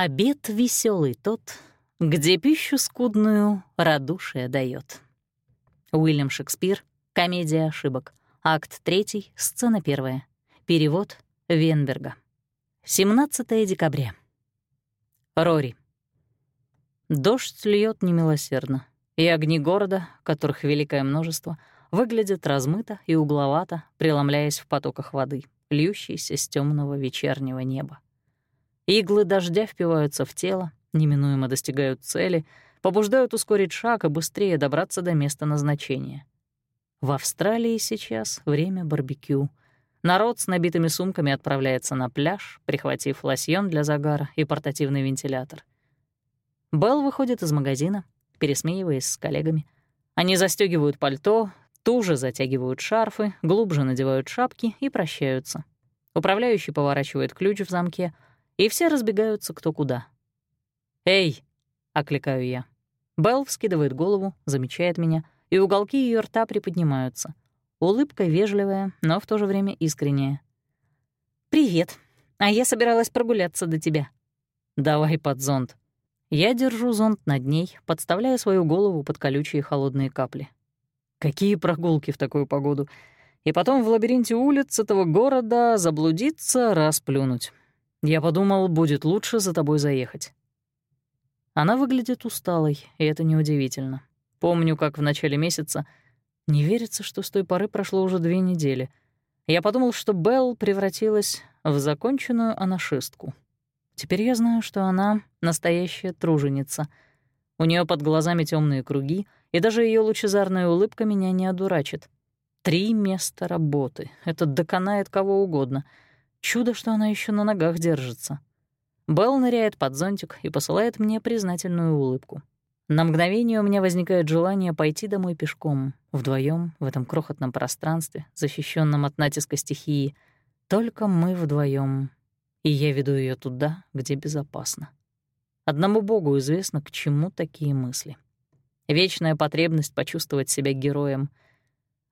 Обед веселый тот, где пищу скудную радушие дает. Уильям Шекспир, комедия ошибок, акт 3, сцена 1. Перевод Венберга. 17 декабря. Рори. Дождь льет немилосердно, и огни города, которых великое множество, выглядят размыто и угловато, преломляясь в потоках воды, льющейся с темного вечернего неба. Иглы дождя впиваются в тело, неминуемо достигают цели, побуждают ускорить шаг и быстрее добраться до места назначения. В Австралии сейчас время барбекю. Народ с набитыми сумками отправляется на пляж, прихватив лосьон для загара и портативный вентилятор. Белл выходит из магазина, пересмеиваясь с коллегами. Они застегивают пальто, туже затягивают шарфы, глубже надевают шапки и прощаются. Управляющий поворачивает ключ в замке — и все разбегаются кто куда. «Эй!» — окликаю я. Белл вскидывает голову, замечает меня, и уголки ее рта приподнимаются. Улыбка вежливая, но в то же время искренняя. «Привет. А я собиралась прогуляться до тебя». «Давай под зонт». Я держу зонт над ней, подставляя свою голову под колючие холодные капли. Какие прогулки в такую погоду? И потом в лабиринте улиц этого города заблудиться, расплюнуть. Я подумал, будет лучше за тобой заехать. Она выглядит усталой, и это неудивительно. Помню, как в начале месяца... Не верится, что с той поры прошло уже две недели. Я подумал, что Белл превратилась в законченную анашистку. Теперь я знаю, что она — настоящая труженица. У нее под глазами темные круги, и даже ее лучезарная улыбка меня не одурачит. Три места работы. Это доконает кого угодно — Чудо, что она еще на ногах держится. Белл ныряет под зонтик и посылает мне признательную улыбку. На мгновение у меня возникает желание пойти домой пешком, вдвоем в этом крохотном пространстве, защищенном от натиска стихии. Только мы вдвоем, и я веду ее туда, где безопасно. Одному Богу известно, к чему такие мысли. Вечная потребность почувствовать себя героем.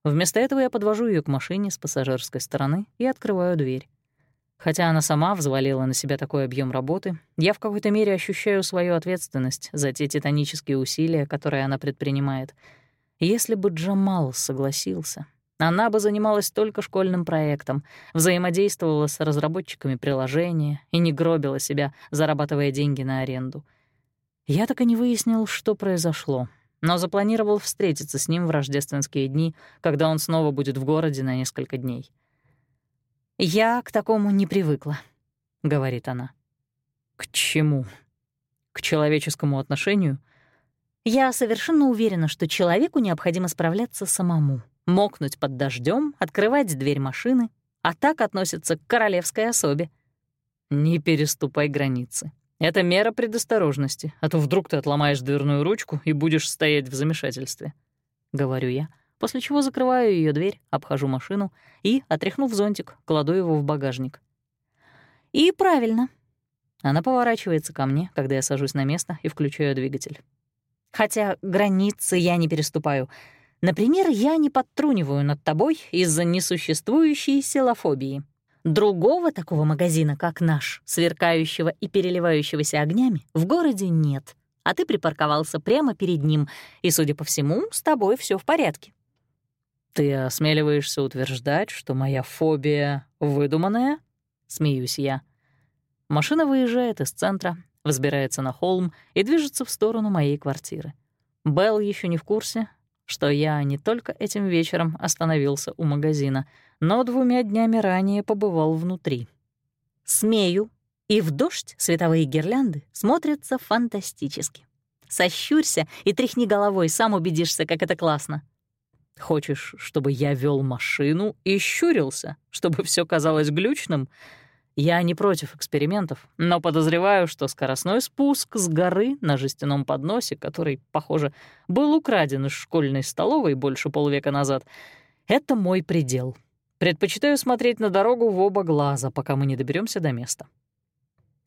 Вместо этого я подвожу ее к машине с пассажирской стороны и открываю дверь. Хотя она сама взвалила на себя такой объем работы, я в какой-то мере ощущаю свою ответственность за те титанические усилия, которые она предпринимает. Если бы Джамал согласился, она бы занималась только школьным проектом, взаимодействовала с разработчиками приложения и не гробила себя, зарабатывая деньги на аренду. Я так и не выяснил, что произошло, но запланировал встретиться с ним в рождественские дни, когда он снова будет в городе на несколько дней. «Я к такому не привыкла», — говорит она. «К чему? К человеческому отношению?» «Я совершенно уверена, что человеку необходимо справляться самому, мокнуть под дождем, открывать дверь машины, а так относится к королевской особе». «Не переступай границы. Это мера предосторожности, а то вдруг ты отломаешь дверную ручку и будешь стоять в замешательстве», — говорю я, — после чего закрываю ее дверь, обхожу машину и, отряхнув зонтик, кладу его в багажник. «И правильно». Она поворачивается ко мне, когда я сажусь на место и включаю двигатель. «Хотя границы я не переступаю. Например, я не подтруниваю над тобой из-за несуществующей силофобии. Другого такого магазина, как наш, сверкающего и переливающегося огнями, в городе нет» а ты припарковался прямо перед ним, и, судя по всему, с тобой все в порядке. «Ты осмеливаешься утверждать, что моя фобия выдуманная?» — смеюсь я. Машина выезжает из центра, взбирается на холм и движется в сторону моей квартиры. Белл еще не в курсе, что я не только этим вечером остановился у магазина, но двумя днями ранее побывал внутри. «Смею. И в дождь световые гирлянды смотрятся фантастически. Сощурься и тряхни головой, сам убедишься, как это классно», Хочешь, чтобы я вел машину и щурился, чтобы все казалось глючным? Я не против экспериментов, но подозреваю, что скоростной спуск с горы на жестяном подносе, который, похоже, был украден из школьной столовой больше полвека назад, это мой предел. Предпочитаю смотреть на дорогу в оба глаза, пока мы не доберемся до места.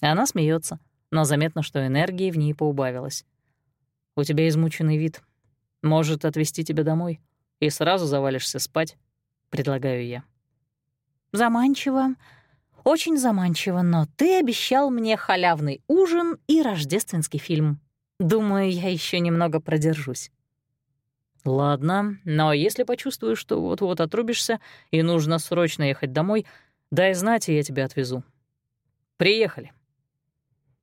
Она смеется, но заметно, что энергии в ней поубавилось. «У тебя измученный вид. Может, отвезти тебя домой?» И сразу завалишься спать», — предлагаю я. «Заманчиво. Очень заманчиво, но ты обещал мне халявный ужин и рождественский фильм. Думаю, я еще немного продержусь. Ладно, но если почувствуешь, что вот-вот отрубишься и нужно срочно ехать домой, дай знать, и я тебя отвезу. Приехали.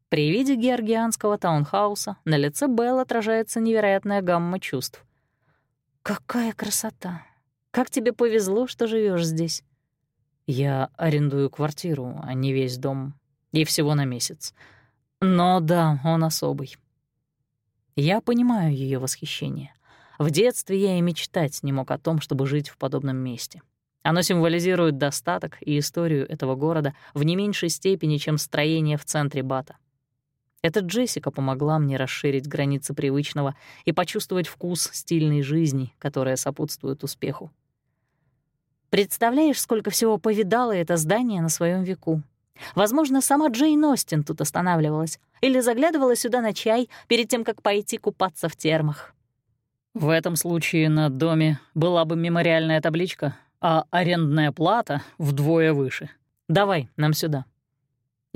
При виде георгианского таунхауса на лице Белл отражается невероятная гамма чувств. «Какая красота! Как тебе повезло, что живешь здесь!» «Я арендую квартиру, а не весь дом. И всего на месяц. Но да, он особый». Я понимаю ее восхищение. В детстве я и мечтать не мог о том, чтобы жить в подобном месте. Оно символизирует достаток и историю этого города в не меньшей степени, чем строение в центре Бата. Эта Джессика помогла мне расширить границы привычного и почувствовать вкус стильной жизни, которая сопутствует успеху. Представляешь, сколько всего повидало это здание на своем веку. Возможно, сама Джейн Остин тут останавливалась или заглядывала сюда на чай перед тем, как пойти купаться в термах. В этом случае на доме была бы мемориальная табличка, а арендная плата вдвое выше. Давай, нам сюда.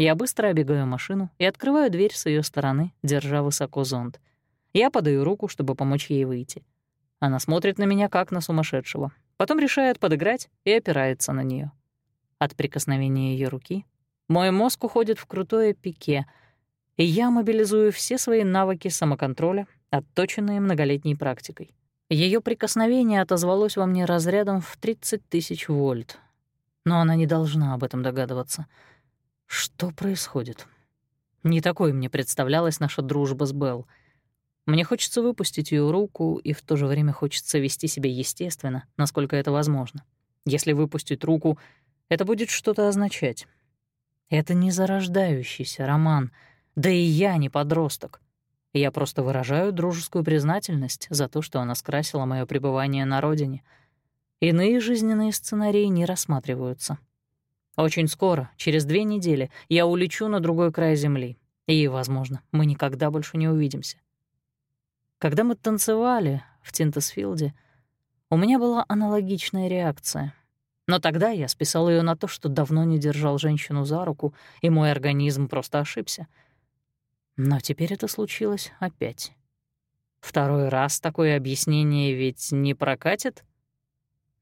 Я быстро обегаю машину и открываю дверь с ее стороны, держа высоко зонт. Я подаю руку, чтобы помочь ей выйти. Она смотрит на меня, как на сумасшедшего. Потом решает подыграть и опирается на нее. От прикосновения ее руки мой мозг уходит в крутое пике, и я мобилизую все свои навыки самоконтроля, отточенные многолетней практикой. Ее прикосновение отозвалось во мне разрядом в 30 тысяч вольт. Но она не должна об этом догадываться — что происходит? Не такой мне представлялась наша дружба с Белл. Мне хочется выпустить ее руку, и в то же время хочется вести себя естественно, насколько это возможно. Если выпустить руку, это будет что-то означать. Это не зарождающийся роман, да и я не подросток. Я просто выражаю дружескую признательность за то, что она скрасила мое пребывание на родине. Иные жизненные сценарии не рассматриваются. Очень скоро, через две недели, я улечу на другой край Земли. И, возможно, мы никогда больше не увидимся. Когда мы танцевали в Тинтесфилде, у меня была аналогичная реакция. Но тогда я списал ее на то, что давно не держал женщину за руку, и мой организм просто ошибся. Но теперь это случилось опять. Второй раз такое объяснение ведь не прокатит?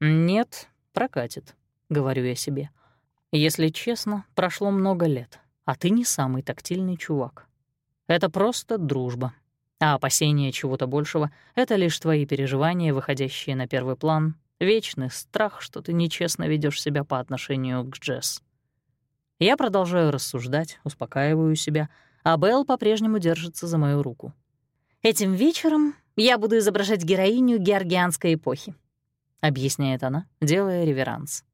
Нет, прокатит, говорю я себе. Если честно, прошло много лет, а ты не самый тактильный чувак. Это просто дружба. А опасение чего-то большего — это лишь твои переживания, выходящие на первый план, вечный страх, что ты нечестно ведешь себя по отношению к Джесс. Я продолжаю рассуждать, успокаиваю себя, а Белл по-прежнему держится за мою руку. «Этим вечером я буду изображать героиню георгианской эпохи», — объясняет она, делая реверанс.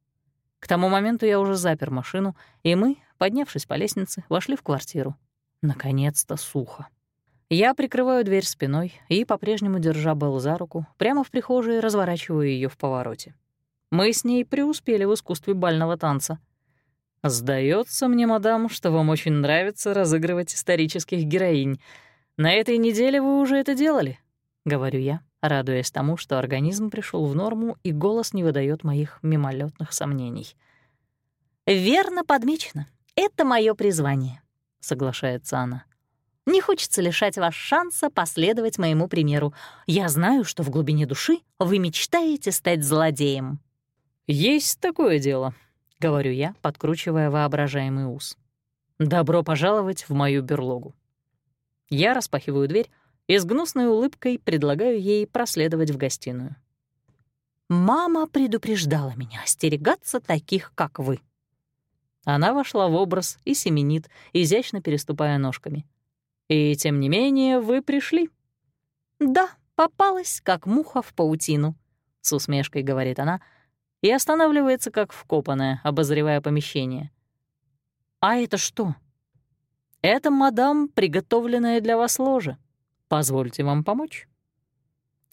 К тому моменту я уже запер машину, и мы, поднявшись по лестнице, вошли в квартиру. Наконец-то сухо. Я прикрываю дверь спиной и, по-прежнему держа Белл за руку, прямо в прихожей разворачиваю ее в повороте. Мы с ней преуспели в искусстве бального танца. Сдается мне, мадам, что вам очень нравится разыгрывать исторических героинь. На этой неделе вы уже это делали», — говорю я, радуясь тому, что организм пришел в норму и голос не выдает моих мимолетных сомнений. «Верно подмечено. Это мое призвание», — соглашается она. «Не хочется лишать вас шанса последовать моему примеру. Я знаю, что в глубине души вы мечтаете стать злодеем». «Есть такое дело», — говорю я, подкручивая воображаемый ус. «Добро пожаловать в мою берлогу». Я распахиваю дверь, и с гнусной улыбкой предлагаю ей проследовать в гостиную. «Мама предупреждала меня остерегаться таких, как вы». Она вошла в образ и семенит, изящно переступая ножками. «И тем не менее вы пришли». «Да, попалась, как муха в паутину», — с усмешкой говорит она, и останавливается, как вкопанная, обозревая помещение. «А это что?» «Это, мадам, приготовленное для вас ложе», Позвольте вам помочь?»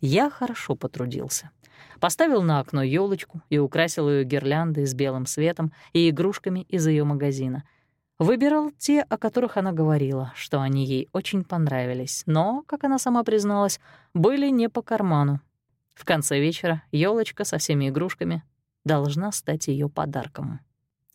Я хорошо потрудился. Поставил на окно елочку и украсил ее гирляндой с белым светом и игрушками из ее магазина. Выбирал те, о которых она говорила, что они ей очень понравились, но, как она сама призналась, были не по карману. В конце вечера елочка со всеми игрушками должна стать ее подарком.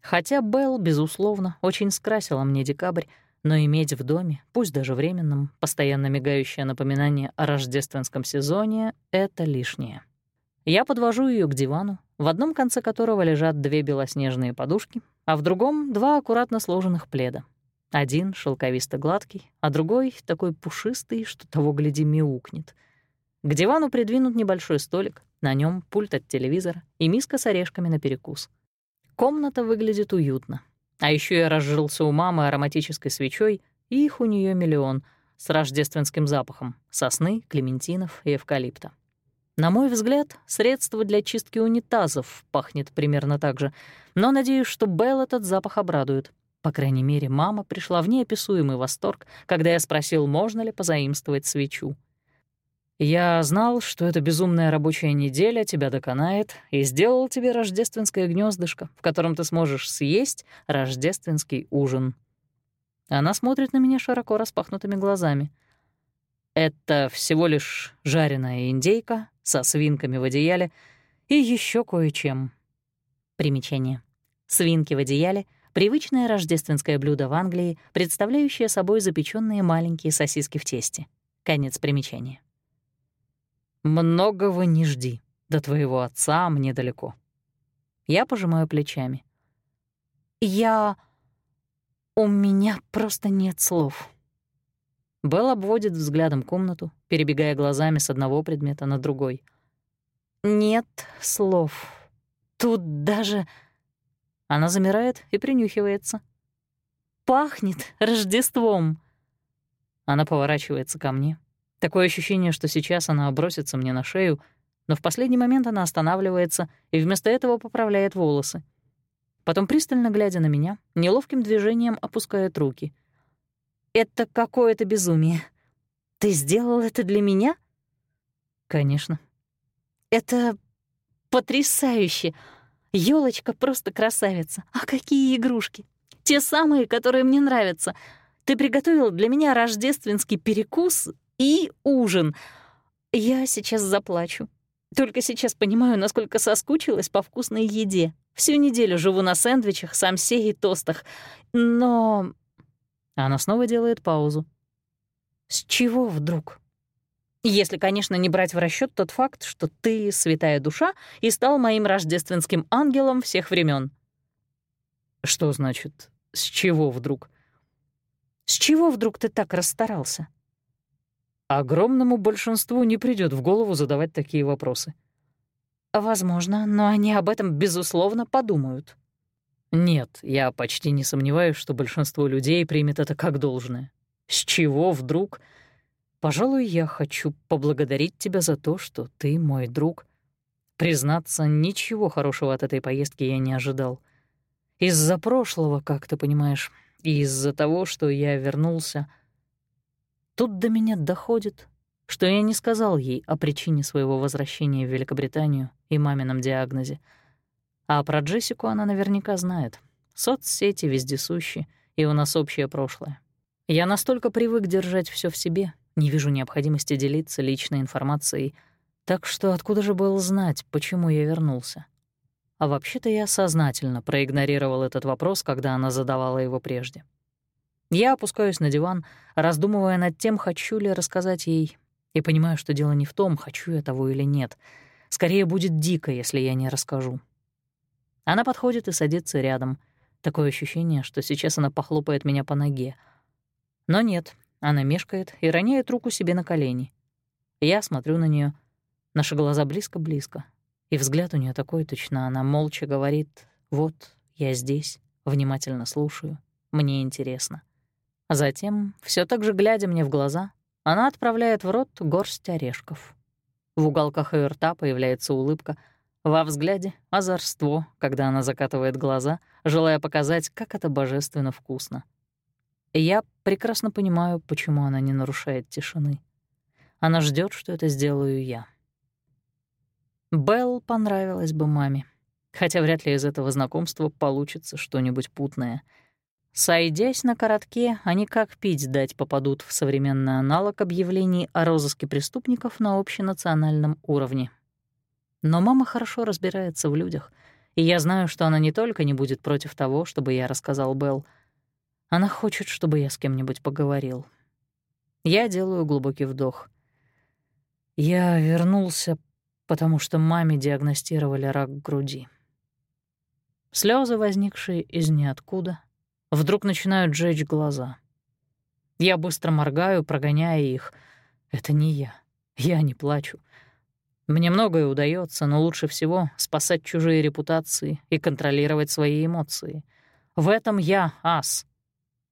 Хотя Белл, безусловно, очень скрасила мне декабрь, но иметь в доме, пусть даже временном, постоянно мигающее напоминание о рождественском сезоне — это лишнее. Я подвожу ее к дивану, в одном конце которого лежат две белоснежные подушки, а в другом — два аккуратно сложенных пледа. Один шелковисто-гладкий, а другой — такой пушистый, что того, гляди, мяукнет. К дивану придвинут небольшой столик, на нем пульт от телевизора и миска с орешками на перекус. Комната выглядит уютно. А еще я разжился у мамы ароматической свечой, и их у нее миллион, с рождественским запахом — сосны, клементинов и эвкалипта. На мой взгляд, средство для чистки унитазов пахнет примерно так же, но надеюсь, что Белл этот запах обрадует. По крайней мере, мама пришла в неописуемый восторг, когда я спросил, можно ли позаимствовать свечу. «Я знал, что эта безумная рабочая неделя тебя доконает, и сделал тебе рождественское гнездышко, в котором ты сможешь съесть рождественский ужин». Она смотрит на меня широко распахнутыми глазами. «Это всего лишь жареная индейка со свинками в одеяле и еще кое-чем». Примечание. Свинки в одеяле — привычное рождественское блюдо в Англии, представляющее собой запеченные маленькие сосиски в тесте. Конец примечания. Многого не жди. До твоего отца мне далеко. Я пожимаю плечами. Я... У меня просто нет слов. Белл обводит взглядом комнату, перебегая глазами с одного предмета на другой. Нет слов. Тут даже... Она замирает и принюхивается. Пахнет Рождеством. Она поворачивается ко мне, Такое ощущение, что сейчас она бросится мне на шею, но в последний момент она останавливается и вместо этого поправляет волосы. Потом, пристально глядя на меня, неловким движением опускает руки. «Это какое-то безумие. Ты сделал это для меня?» «Конечно». «Это потрясающе. Ёлочка просто красавица. А какие игрушки! Те самые, которые мне нравятся. Ты приготовил для меня рождественский перекус и ужин. Я сейчас заплачу. Только сейчас понимаю, насколько соскучилась по вкусной еде. Всю неделю живу на сэндвичах, самсе и тостах. Но... Она снова делает паузу. С чего вдруг? Если, конечно, не брать в расчет тот факт, что ты, святая душа, и стал моим рождественским ангелом всех времен. Что значит «с чего вдруг»? С чего вдруг ты так расстарался? Огромному большинству не придет в голову задавать такие вопросы. Возможно, но они об этом, безусловно, подумают. Нет, я почти не сомневаюсь, что большинство людей примет это как должное. С чего вдруг? Пожалуй, я хочу поблагодарить тебя за то, что ты мой друг. Признаться, ничего хорошего от этой поездки я не ожидал. Из-за прошлого, как ты понимаешь, и из-за того, что я вернулся — Тут до меня доходит, что я не сказал ей о причине своего возвращения в Великобританию и мамином диагнозе. А про Джессику она наверняка знает. Соцсети вездесущи, и у нас общее прошлое. Я настолько привык держать все в себе, не вижу необходимости делиться личной информацией, так что откуда же было знать, почему я вернулся? А вообще-то я сознательно проигнорировал этот вопрос, когда она задавала его прежде. Я опускаюсь на диван, раздумывая над тем, хочу ли рассказать ей, и понимаю, что дело не в том, хочу я того или нет. Скорее будет дико, если я не расскажу. Она подходит и садится рядом. Такое ощущение, что сейчас она похлопает меня по ноге. Но нет, она мешкает и роняет руку себе на колени. Я смотрю на нее. Наши глаза близко-близко. И взгляд у нее такой точно. Она молча говорит «Вот, я здесь, внимательно слушаю, мне интересно». Затем, все так же глядя мне в глаза, она отправляет в рот горсть орешков. В уголках ее рта появляется улыбка, во взгляде — озорство, когда она закатывает глаза, желая показать, как это божественно вкусно. И я прекрасно понимаю, почему она не нарушает тишины. Она ждет, что это сделаю я. Белл понравилась бы маме, хотя вряд ли из этого знакомства получится что-нибудь путное — Сойдясь на коротке, они как пить дать попадут в современный аналог объявлений о розыске преступников на общенациональном уровне. Но мама хорошо разбирается в людях, И я знаю, что она не только не будет против того, чтобы я рассказал Белл, она хочет, чтобы я с кем-нибудь поговорил. Я делаю глубокий вдох. Я вернулся, потому что маме диагностировали рак груди. Слезы, возникшие из ниоткуда, вдруг начинают жечь глаза. Я быстро моргаю, прогоняя их. Это не я. Я не плачу. Мне многое удается, но лучше всего спасать чужие репутации и контролировать свои эмоции. В этом я ас.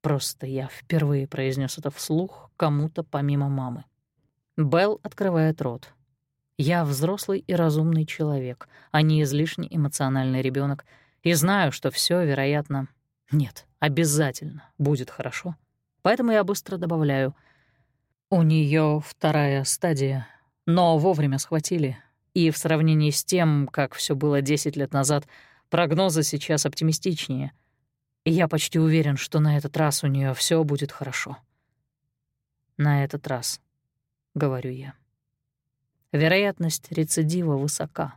Просто я впервые произнес это вслух кому-то помимо мамы. Белл открывает рот. Я взрослый и разумный человек, а не излишне эмоциональный ребенок, и знаю, что все, вероятно, нет, обязательно будет хорошо. Поэтому я быстро добавляю. У нее вторая стадия но вовремя схватили. И в сравнении с тем, как все было 10 лет назад, прогнозы сейчас оптимистичнее. И я почти уверен, что на этот раз у нее все будет хорошо. На этот раз, говорю я. Вероятность рецидива высока.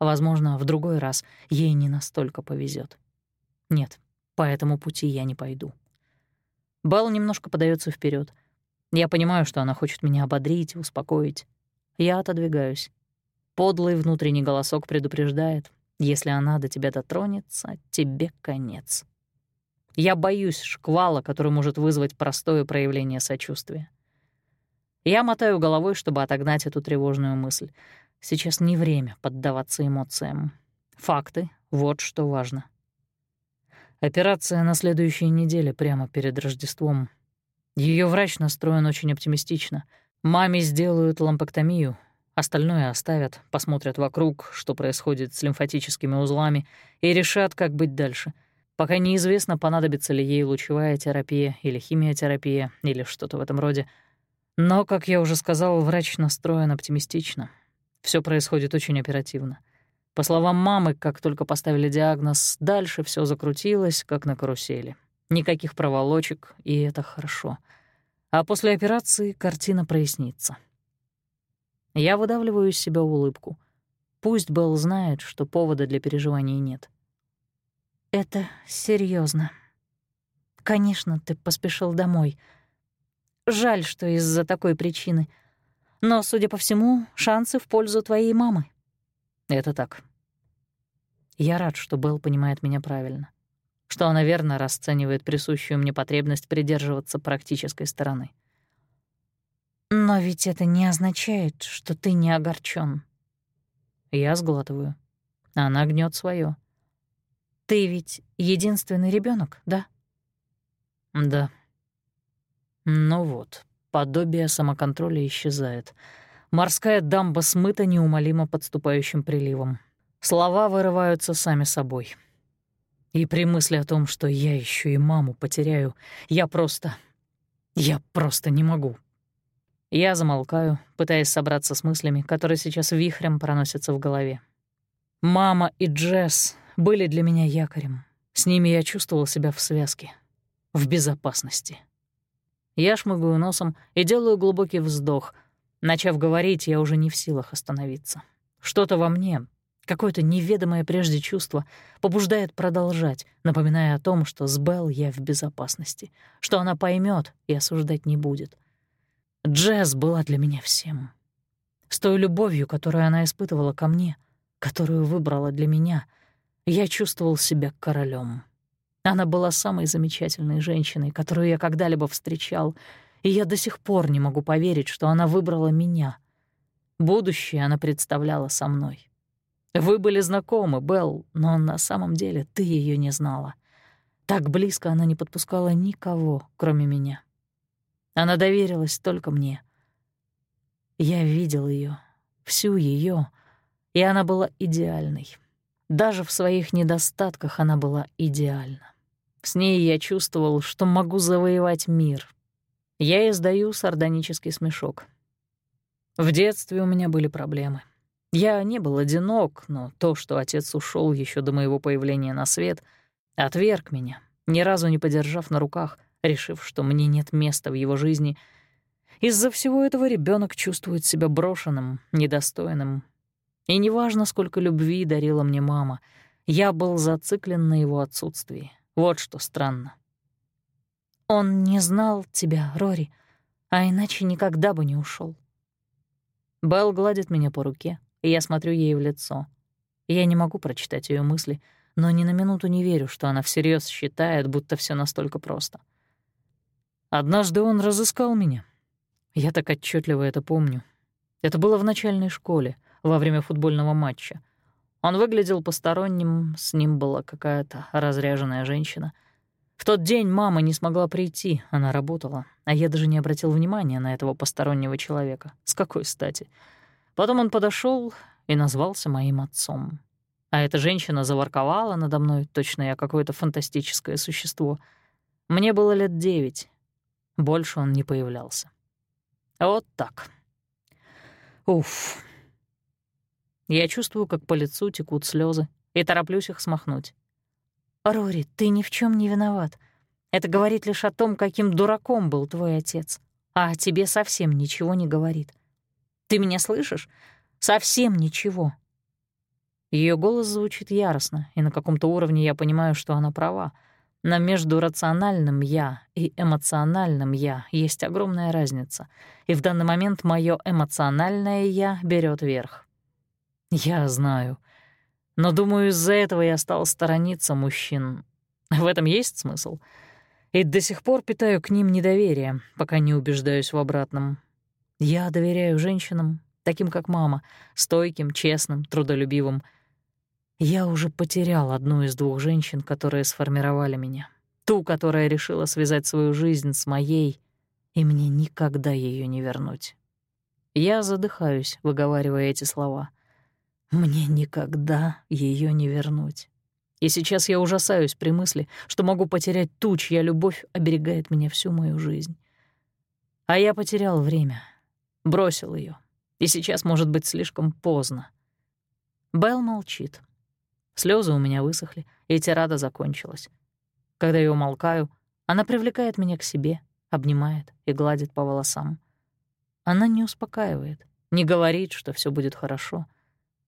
Возможно, в другой раз ей не настолько повезет. Нет, по этому пути я не пойду. Бал немножко подается вперед. Я понимаю, что она хочет меня ободрить, успокоить. Я отодвигаюсь. Подлый внутренний голосок предупреждает, если она до тебя дотронется, тебе конец. Я боюсь шквала, который может вызвать простое проявление сочувствия. Я мотаю головой, чтобы отогнать эту тревожную мысль. Сейчас не время поддаваться эмоциям. Факты — вот что важно. Операция на следующей неделе прямо перед Рождеством. Ее врач настроен очень оптимистично — Маме сделают лампэктомию, остальное оставят, посмотрят вокруг, что происходит с лимфатическими узлами, и решат, как быть дальше. Пока неизвестно, понадобится ли ей лучевая терапия или химиотерапия или что-то в этом роде. Но, как я уже сказал, врач настроен оптимистично. Все происходит очень оперативно. По словам мамы, как только поставили диагноз, дальше все закрутилось, как на карусели. Никаких проволочек, и это хорошо — а после операции картина прояснится. Я выдавливаю из себя улыбку. Пусть Белл знает, что повода для переживаний нет. «Это серьезно. Конечно, ты поспешил домой. Жаль, что из-за такой причины. Но, судя по всему, шансы в пользу твоей мамы». «Это так». Я рад, что Белл понимает меня правильно что она верно расценивает присущую мне потребность придерживаться практической стороны. «Но ведь это не означает, что ты не огорчен. Я сглатываю. Она гнет свое. «Ты ведь единственный ребенок, да?» «Да». Ну вот, подобие самоконтроля исчезает. Морская дамба смыта неумолимо подступающим приливом. Слова вырываются сами собой — и при мысли о том, что я еще и маму потеряю, я просто... Я просто не могу. Я замолкаю, пытаясь собраться с мыслями, которые сейчас вихрем проносятся в голове. Мама и Джесс были для меня якорем. С ними я чувствовал себя в связке, в безопасности. Я шмыгаю носом и делаю глубокий вздох. Начав говорить, я уже не в силах остановиться. Что-то во мне, Какое-то неведомое прежде чувство побуждает продолжать, напоминая о том, что с Белл я в безопасности, что она поймет и осуждать не будет. Джесс была для меня всем. С той любовью, которую она испытывала ко мне, которую выбрала для меня, я чувствовал себя королем. Она была самой замечательной женщиной, которую я когда-либо встречал, и я до сих пор не могу поверить, что она выбрала меня. Будущее она представляла со мной. Вы были знакомы, Белл, но на самом деле ты ее не знала. Так близко она не подпускала никого, кроме меня. Она доверилась только мне. Я видел ее, всю ее, и она была идеальной. Даже в своих недостатках она была идеальна. С ней я чувствовал, что могу завоевать мир. Я издаю сардонический смешок. В детстве у меня были проблемы. Я не был одинок, но то, что отец ушел еще до моего появления на свет, отверг меня, ни разу не подержав на руках, решив, что мне нет места в его жизни. Из-за всего этого ребенок чувствует себя брошенным, недостойным. И неважно, сколько любви дарила мне мама, Я был зациклен на его отсутствии. Вот что странно. «Он не знал тебя, Рори, а иначе никогда бы не ушел. Белл гладит меня по руке, и я смотрю ей в лицо. Я не могу прочитать ее мысли, но ни на минуту не верю, что она всерьез считает, будто все настолько просто. Однажды он разыскал меня. Я так отчетливо это помню. Это было в начальной школе, во время футбольного матча. Он выглядел посторонним, с ним была какая-то разряженная женщина. В тот день мама не смогла прийти, она работала, а я даже не обратил внимания на этого постороннего человека. С какой стати? Потом он подошел и назвался моим отцом. А эта женщина заворковала надо мной, точно я какое-то фантастическое существо. Мне было лет девять. Больше он не появлялся. Вот так. Уф. Я чувствую, как по лицу текут слезы, и тороплюсь их смахнуть. «Рори, ты ни в чем не виноват. Это говорит лишь о том, каким дураком был твой отец, а о тебе совсем ничего не говорит. Ты меня слышишь? Совсем ничего». Ее голос звучит яростно, и на каком-то уровне я понимаю, что она права. Но между рациональным «я» и эмоциональным «я» есть огромная разница, и в данный момент мое эмоциональное «я» берет верх. Я знаю. Но, думаю, из-за этого я стал сторониться мужчин. В этом есть смысл. И до сих пор питаю к ним недоверие, пока не убеждаюсь в обратном. Я доверяю женщинам, таким как мама, стойким, честным, трудолюбивым. Я уже потерял одну из двух женщин, которые сформировали меня. Ту, которая решила связать свою жизнь с моей, и мне никогда ее не вернуть. Я задыхаюсь, выговаривая эти слова — мне никогда ее не вернуть. И сейчас я ужасаюсь при мысли, что могу потерять ту, чья любовь оберегает меня всю мою жизнь. А я потерял время, бросил ее, и сейчас может быть слишком поздно. Белл молчит. Слезы у меня высохли, и тирада закончилась. Когда я умолкаю, она привлекает меня к себе, обнимает и гладит по волосам. Она не успокаивает, не говорит, что все будет хорошо —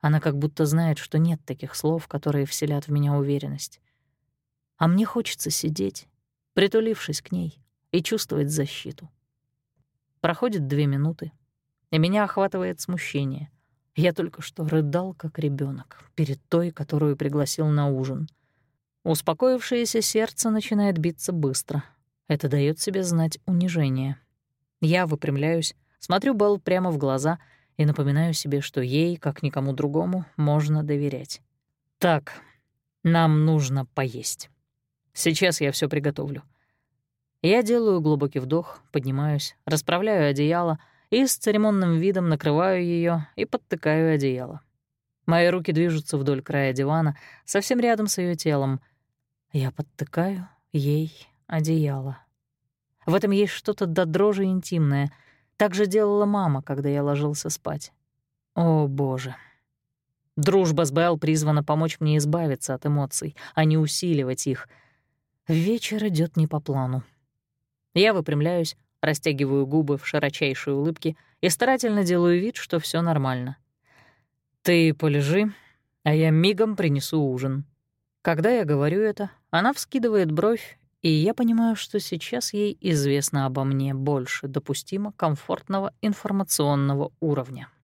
она как будто знает, что нет таких слов, которые вселят в меня уверенность. А мне хочется сидеть, притулившись к ней, и чувствовать защиту. Проходит две минуты, и меня охватывает смущение. Я только что рыдал, как ребенок перед той, которую пригласил на ужин. Успокоившееся сердце начинает биться быстро. Это дает себе знать унижение. Я выпрямляюсь, смотрю Белл прямо в глаза — и напоминаю себе, что ей, как никому другому, можно доверять. Так, нам нужно поесть. Сейчас я все приготовлю. Я делаю глубокий вдох, поднимаюсь, расправляю одеяло и с церемонным видом накрываю ее и подтыкаю одеяло. Мои руки движутся вдоль края дивана, совсем рядом с ее телом. Я подтыкаю ей одеяло. В этом есть что-то до дрожи интимное — так же делала мама, когда я ложился спать. О, боже. Дружба с Белл призвана помочь мне избавиться от эмоций, а не усиливать их. Вечер идет не по плану. Я выпрямляюсь, растягиваю губы в широчайшей улыбке и старательно делаю вид, что все нормально. «Ты полежи, а я мигом принесу ужин». Когда я говорю это, она вскидывает бровь и я понимаю, что сейчас ей известно обо мне больше допустимо комфортного информационного уровня.